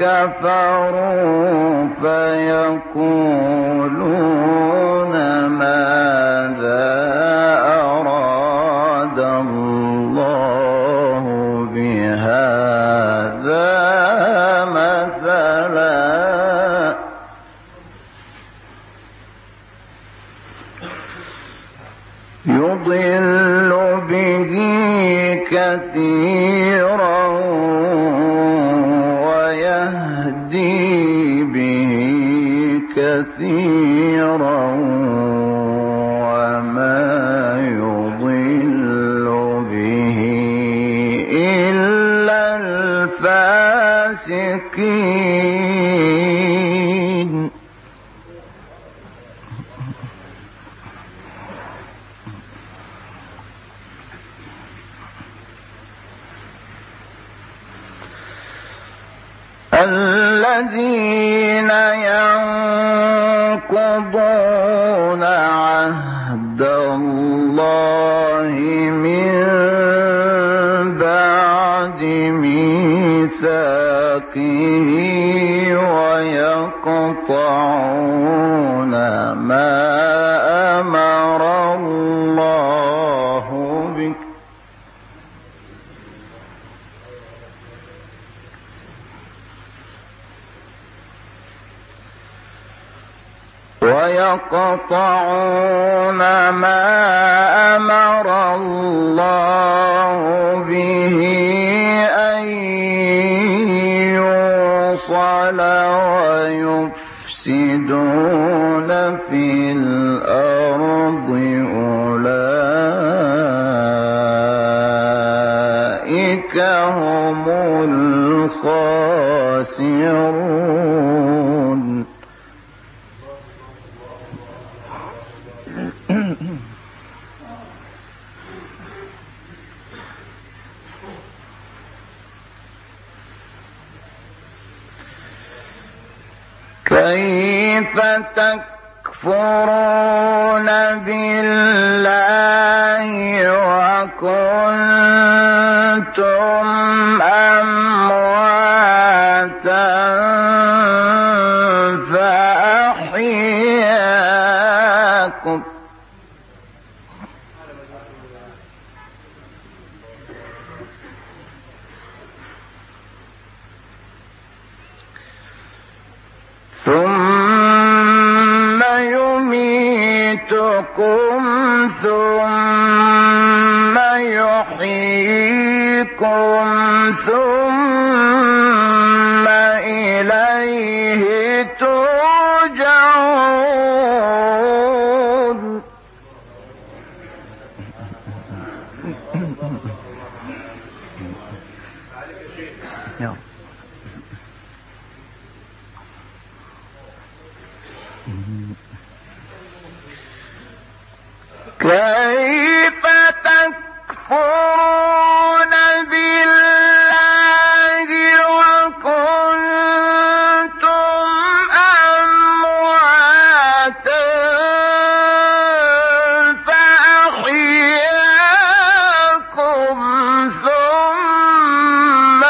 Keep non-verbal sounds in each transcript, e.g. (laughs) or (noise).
كفروا فيقولون ماذا أراد الله بهذا مثلا؟ يضل به كثيرا كثيرا وما يضل به إلا الفاسقين. الذين ينقضون عهد الله من بعد ميثاقه. ويقطعون ما أمر الله به أن يوصل ويفسدون في الأرض أولئك هم الخاسرون. كيف تكفرون بالله وكنتم أمواتا يميتكم ثم يحييكم ثم إليه ترجعون (laughs) كيف بالله فأحياكم ثم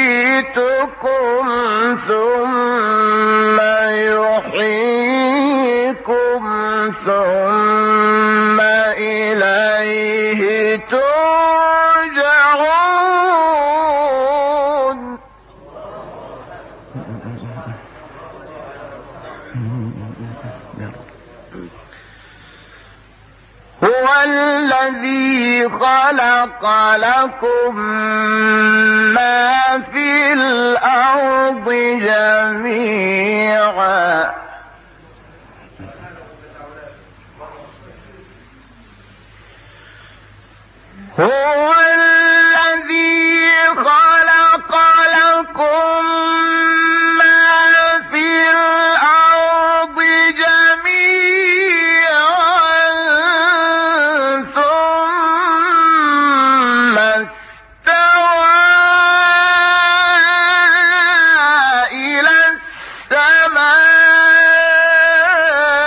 يميتكم ثم يحييكم ثم إليه ترجعون. هو الذي خلق لكم ما في Oh!